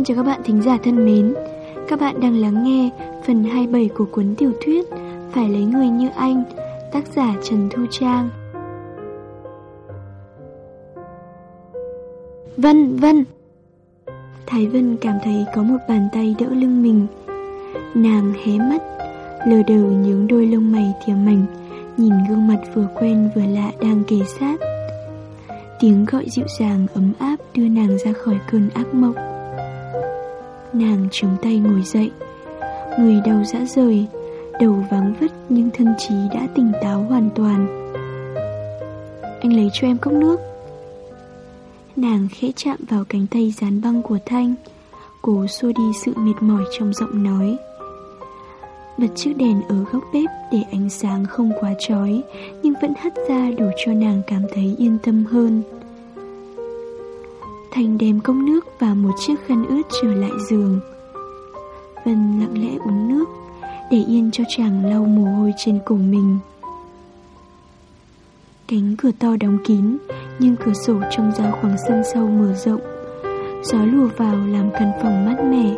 Xin chào các bạn thính giả thân mến. Các bạn đang lắng nghe phần 27 của cuốn tiểu thuyết Phải lấy người như anh Tác giả Trần Thu Trang. Vân, Vân. Thái Vân cảm thấy có một bàn tay đỡ lưng mình. Nàng hé mắt Lờ đờ những đôi lông mày thìa mảnh Nhìn gương mặt vừa quen vừa lạ đang kề sát. Tiếng gọi dịu dàng ấm áp đưa nàng ra khỏi cơn ác mộng. Nàng chống tay ngồi dậy. Người đầu dã rời, Đầu vắng vứt nhưng thân trí đã tỉnh táo hoàn toàn. Anh lấy cho em cốc nước. Nàng khẽ chạm vào cánh tay dán băng của Thanh, Cố xua đi sự mệt mỏi trong giọng nói. Bật chiếc đèn ở góc bếp để ánh sáng không quá chói, Nhưng vẫn hắt ra đủ cho nàng cảm thấy yên tâm hơn. Thành đem cốc nước và một chiếc khăn ướt trở lại giường. Vân lặng lẽ uống nước, Để yên cho chàng lau mồ hôi trên cổ mình. Cánh cửa to đóng kín, Nhưng cửa sổ trông ra khoảng sân sâu mở rộng. Gió lùa vào làm căn phòng mát mẻ.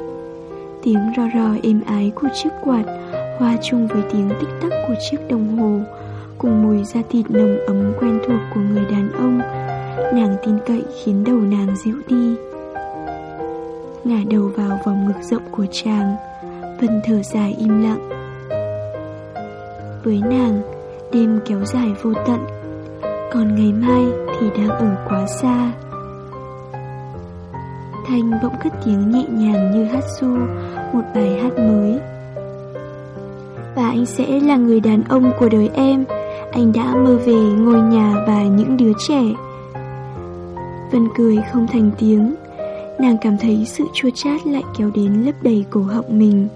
Tiếng ro ro êm ái của chiếc quạt Hòa chung với tiếng tích tắc của chiếc đồng hồ, Cùng mùi da thịt nồng ấm quen thuộc của người đàn ông Nàng tin cậy khiến đầu nàng dịu đi. Ngả đầu vào vòng ngực rộng của chàng Vân thở dài im lặng. Với nàng, Đêm kéo dài vô tận, Còn ngày mai thì đang ở quá xa. Thanh bỗng cất tiếng nhẹ nhàng như hát su Một bài hát mới. Và anh sẽ là người đàn ông của đời em, Anh đã mơ về ngôi nhà và những đứa trẻ. Vân cười không thành tiếng. Nàng cảm thấy sự chua chát lại kéo đến lấp đầy cổ họng mình.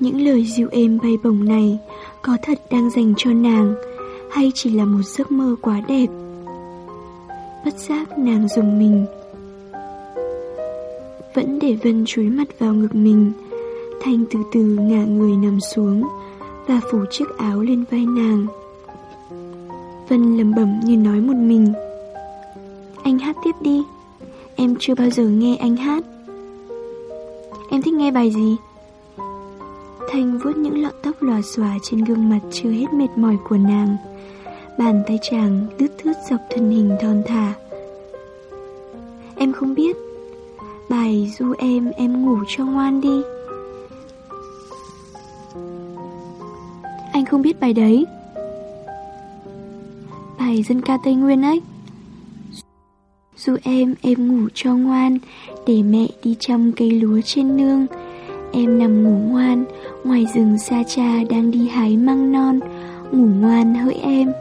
Những lời dịu êm bay bổng này Có thật đang dành cho nàng, Hay chỉ là một giấc mơ quá đẹp? Bất giác nàng dùng mình. Vẫn để Vân chúi mặt vào ngực mình, Thanh từ từ ngả người nằm xuống Và phủ chiếc áo lên vai nàng. Vân lầm bẩm như nói một mình anh hát tiếp đi. Em chưa bao giờ nghe anh hát. Em thích nghe bài gì? Thanh vuốt những lọn tóc lòa xòa trên gương mặt chưa hết mệt mỏi của nàng. Bàn tay chàng lướt thướt dọc thân hình thon thả. Em không biết. Bài du em em ngủ cho ngoan đi. Anh không biết bài đấy. Bài dân ca Tây Nguyên ấy. Du em, em ngủ cho ngoan, để mẹ đi chăm cây lúa trên nương. Em nằm ngủ ngoan, ngoài rừng xa cha đang đi hái măng non, ngủ ngoan hỡi em.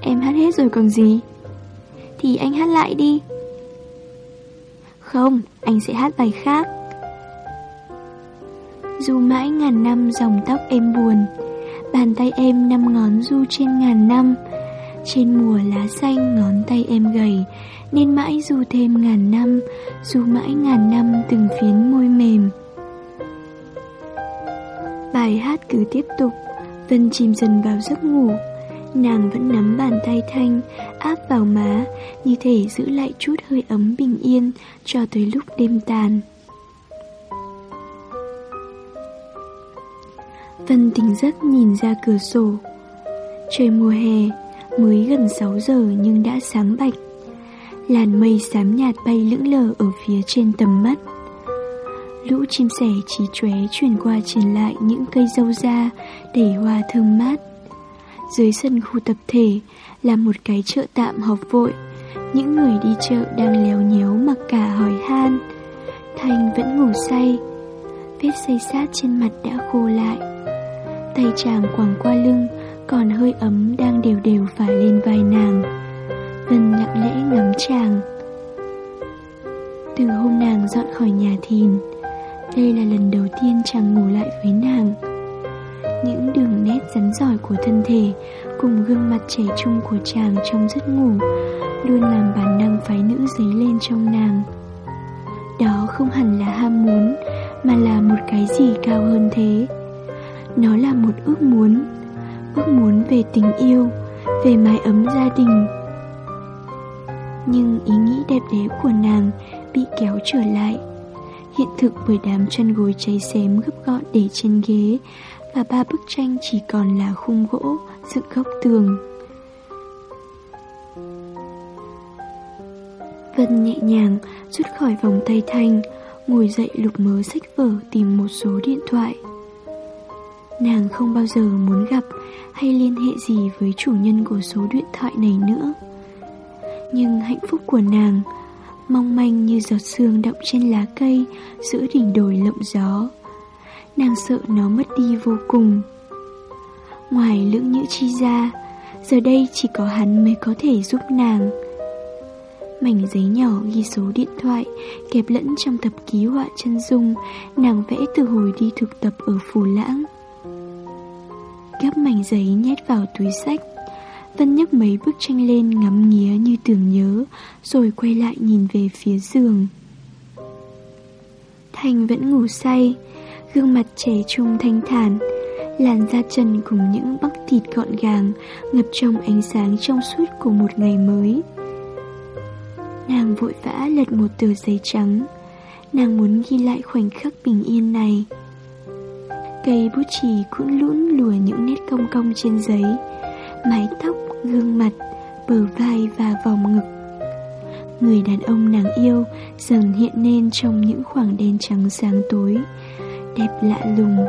Em hát hết rồi còn gì? Thì anh hát lại đi. Không, anh sẽ hát bài khác. Dù mãi ngàn năm dòng tóc em buồn, bàn tay em năm ngón du trên ngàn năm, trên mùa lá xanh ngón tay em gầy, Nên mãi dù thêm ngàn năm Dù mãi ngàn năm từng phiến môi mềm. Bài hát cứ tiếp tục, Vân chìm dần vào giấc ngủ. Nàng vẫn nắm bàn tay Thanh, Áp vào má, Như thể giữ lại chút hơi ấm bình yên Cho tới lúc đêm tàn. Vân tỉnh giấc nhìn ra cửa sổ. Trời mùa hè Mới gần 6 giờ nhưng đã sáng bạch. Làn mây xám nhạt bay lững lờ ở phía trên tầm mắt. Lũ chim sẻ trí chóe chuyển qua truyền lại những cây dâu da để hoa thơm mát. Dưới sân khu tập thể là một cái chợ tạm họp vội. Những người đi chợ đang léo nhéo mặc cả hỏi han. Thanh vẫn ngủ say. Vết say sát trên mặt đã khô lại. Tay chàng quàng qua lưng còn hơi ấm đang đều đều phả lên vai nàng. Vân lặng lẽ ngắm chàng. Từ hôm nàng dọn khỏi nhà thìn, đây là lần đầu tiên chàng ngủ lại với nàng. Những đường nét rắn giỏi của thân thể cùng gương mặt trẻ trung của chàng trong giấc ngủ luôn làm bản năng phái nữ dấy lên trong nàng. Đó không hẳn là ham muốn mà là một cái gì cao hơn thế. Nó là một ước muốn ước muốn về tình yêu, về mái ấm gia đình. Nhưng ý nghĩ đẹp đẽ của nàng bị kéo trở lại. Hiện thực bởi đám chân gối cháy xém gấp gọn để trên ghế và ba bức tranh chỉ còn là khung gỗ dựng góc tường. Vân nhẹ nhàng rút khỏi vòng tay Thanh, ngồi dậy lục mớ sách vở tìm một số điện thoại. Nàng không bao giờ muốn gặp hay liên hệ gì với chủ nhân của số điện thoại này nữa. Nhưng hạnh phúc của nàng mong manh như giọt sương đọng trên lá cây giữa đỉnh đồi lộng gió. Nàng sợ nó mất đi vô cùng. Ngoài lưỡng nhữ chi ra, giờ đây chỉ có hắn mới có thể giúp nàng. Mảnh giấy nhỏ ghi số điện thoại kẹp lẫn trong tập ký họa chân dung nàng vẽ từ hồi đi thực tập ở Phù Lãng. Mảnh giấy nhét vào túi sách. Vân nhấc mấy bức tranh lên ngắm nghía như tưởng nhớ, Rồi quay lại nhìn về phía giường. Thành vẫn ngủ say, Gương mặt trẻ trung thanh thản, Làn da trần cùng những bắp thịt gọn gàng Ngập trong ánh sáng trong suốt của một ngày mới. Nàng vội vã lật một tờ giấy trắng. Nàng muốn ghi lại khoảnh khắc bình yên này. Cây bút chì cũng lũn lùa những nét cong cong trên giấy. Mái tóc, gương mặt, bờ vai và vòng ngực. Người đàn ông nàng yêu dần hiện lên trong những khoảng đen trắng sáng tối Đẹp lạ lùng.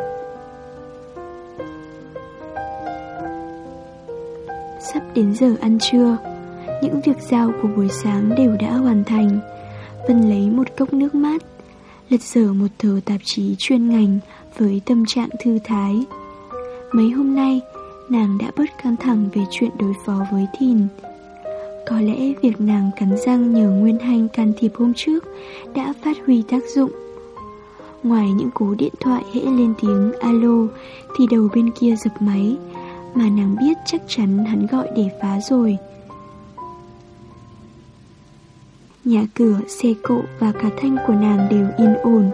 Sắp đến giờ ăn trưa Những việc giao của buổi sáng đều đã hoàn thành. Vân lấy một cốc nước mát Lật dở một tờ tạp chí chuyên ngành với tâm trạng thư thái. Mấy hôm nay, nàng đã bớt căng thẳng về chuyện đối phó với Thìn. Có lẽ việc nàng cắn răng nhờ Nguyên Hanh can thiệp hôm trước đã phát huy tác dụng. Ngoài những cú điện thoại hễ lên tiếng alo thì đầu bên kia dập máy, mà nàng biết chắc chắn hắn gọi để phá rồi. Nhà cửa, xe cộ và cả thanh của nàng đều yên ổn.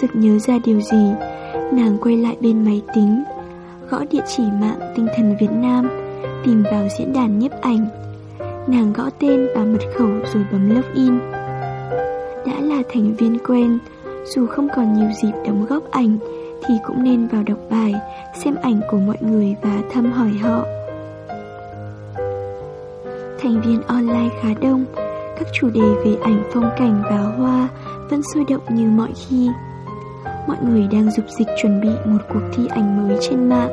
Sực nhớ ra điều gì. Nàng quay lại bên máy tính, Gõ địa chỉ mạng tinh thần Việt Nam, Tìm vào diễn đàn nhiếp ảnh. Nàng gõ tên và mật khẩu rồi bấm login. Đã là thành viên quen, Dù không còn nhiều dịp đóng góp ảnh, Thì cũng nên vào đọc bài, Xem ảnh của mọi người và thăm hỏi họ. Thành viên online khá đông, Các chủ đề về ảnh phong cảnh và hoa Vẫn sôi động như mọi khi mọi người đang dục dịch chuẩn bị một cuộc thi ảnh mới trên mạng.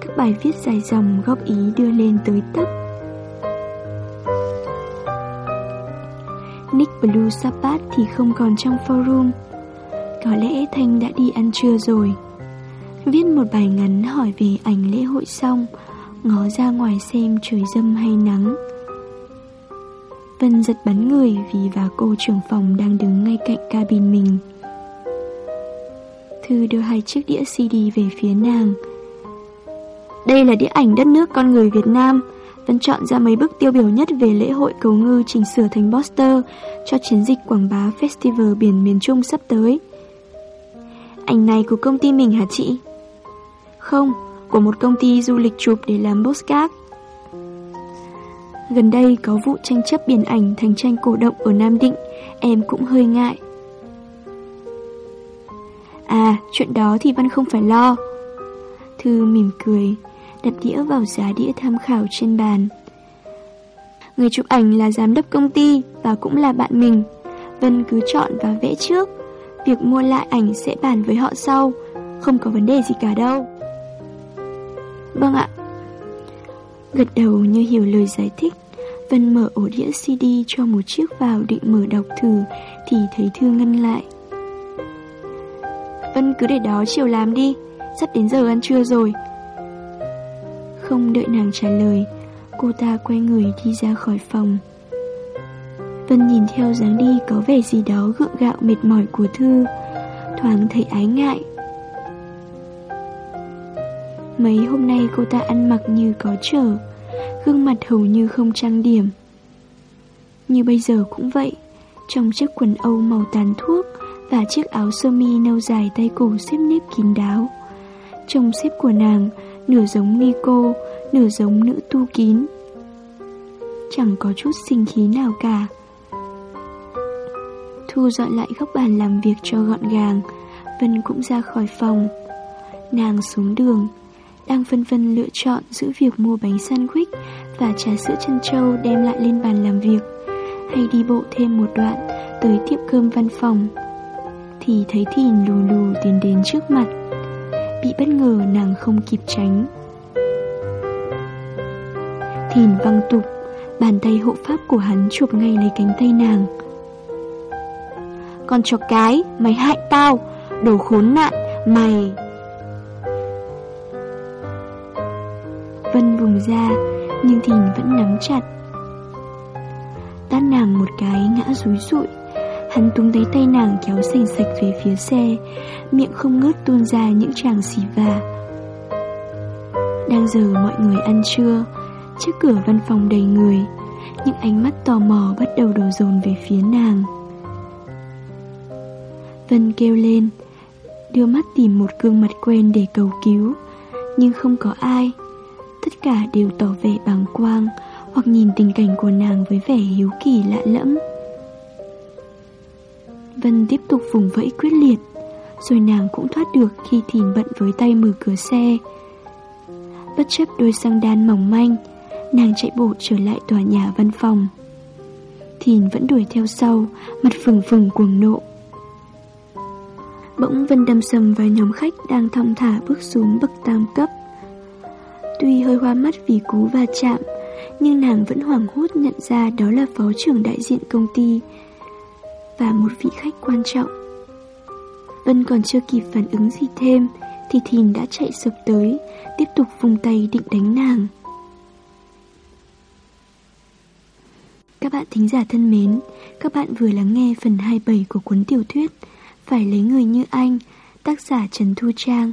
Các bài viết dài dòng góp ý đưa lên tới tấp. Nick Blue Sapat thì không còn trong forum. Có lẽ Thanh đã đi ăn trưa rồi. Viết một bài ngắn hỏi về ảnh lễ hội xong, ngó ra ngoài xem trời dâm hay nắng. Vân giật bắn người vì và cô trưởng phòng đang đứng ngay cạnh cabin mình. Thư đưa hai chiếc đĩa CD về phía nàng Đây là đĩa ảnh đất nước con người Việt Nam Vân chọn ra mấy bức tiêu biểu nhất về lễ hội cầu ngư chỉnh sửa thành poster cho chiến dịch quảng bá Festival biển miền Trung sắp tới. Ảnh này của công ty mình hả chị? Không, của một công ty du lịch chụp để làm postcard. Gần đây có vụ tranh chấp biển ảnh thành tranh cổ động ở Nam Định, em cũng hơi ngại. À, chuyện đó thì Văn không phải lo. Thư mỉm cười, đặt đĩa vào giá đĩa tham khảo trên bàn. Người chụp ảnh là giám đốc công ty và cũng là bạn mình. Vân cứ chọn và vẽ trước. Việc mua lại ảnh sẽ bàn với họ sau, không có vấn đề gì cả đâu. Vâng ạ. Gật đầu như hiểu lời giải thích, Vân mở ổ đĩa CD cho một chiếc vào định mở đọc thử thì thấy Thư ngăn lại. Vân cứ để đó chiều làm đi. Sắp đến giờ ăn trưa rồi. Không đợi nàng trả lời, Cô ta quay người đi ra khỏi phòng. Vân nhìn theo dáng đi có vẻ gì đó gượng gạo mệt mỏi của Thư, Thoáng thấy ái ngại. Mấy hôm nay cô ta ăn mặc như có trở, Gương mặt hầu như không trang điểm. Như bây giờ cũng vậy, Trong chiếc quần Âu màu tàn thuốc và chiếc áo sơ mi nâu dài tay cổ xếp nếp kín đáo. Trông xếp của nàng nửa giống Nico, nửa giống nữ tu kín. Chẳng có chút sinh khí nào cả. Thu dọn lại góc bàn làm việc cho gọn gàng Vân cũng ra khỏi phòng Nàng xuống đường Đang phân vân lựa chọn giữa việc mua bánh sandwich Và trà sữa chân trâu đem lại lên bàn làm việc Hay đi bộ thêm một đoạn Tới tiệm cơm văn phòng thì thấy Thìn lù lù tiến đến trước mặt. Bị bất ngờ nàng không kịp tránh. Thìn văng tục Bàn tay hộ pháp của hắn chụp ngay lấy cánh tay nàng. Con chó cái, mày hại tao Đồ khốn nạn, mày. Vân vùng ra Nhưng Thìn vẫn nắm chặt. Tát nàng một cái ngã rúi rụi. Hắn túm lấy tay nàng kéo sành sạch về phía xe. Miệng không ngớt tuôn ra những tràng xì và. Đang giờ mọi người ăn trưa, Trước cửa văn phòng đầy người, Những ánh mắt tò mò bắt đầu đổ dồn về phía nàng. Vân kêu lên, Đưa mắt tìm một gương mặt quen để cầu cứu, Nhưng không có ai. Tất cả đều tỏ vẻ bàng quang Hoặc nhìn tình cảnh của nàng với vẻ hiếu kỳ lạ lẫm. Vân tiếp tục vùng vẫy quyết liệt, Rồi nàng cũng thoát được khi Thìn bận với tay mở cửa xe. Bất chấp đôi xăng đan mỏng manh, Nàng chạy bộ trở lại tòa nhà văn phòng. Thìn vẫn đuổi theo sau, Mặt phừng phừng cuồng nộ. Bỗng Vân đâm sầm vào nhóm khách Đang thong thả bước xuống bậc tam cấp. Tuy hơi hoa mắt vì cú va chạm, Nhưng nàng vẫn hoảng hốt nhận ra Đó là phó trưởng đại diện công ty và một vị khách quan trọng Vân còn chưa kịp phản ứng gì thêm Thì Thìn đã chạy sập tới Tiếp tục vùng tay định đánh nàng Các bạn thính giả thân mến, các bạn vừa lắng nghe phần 27 của cuốn tiểu thuyết Phải lấy người như anh, tác giả Trần Thu Trang.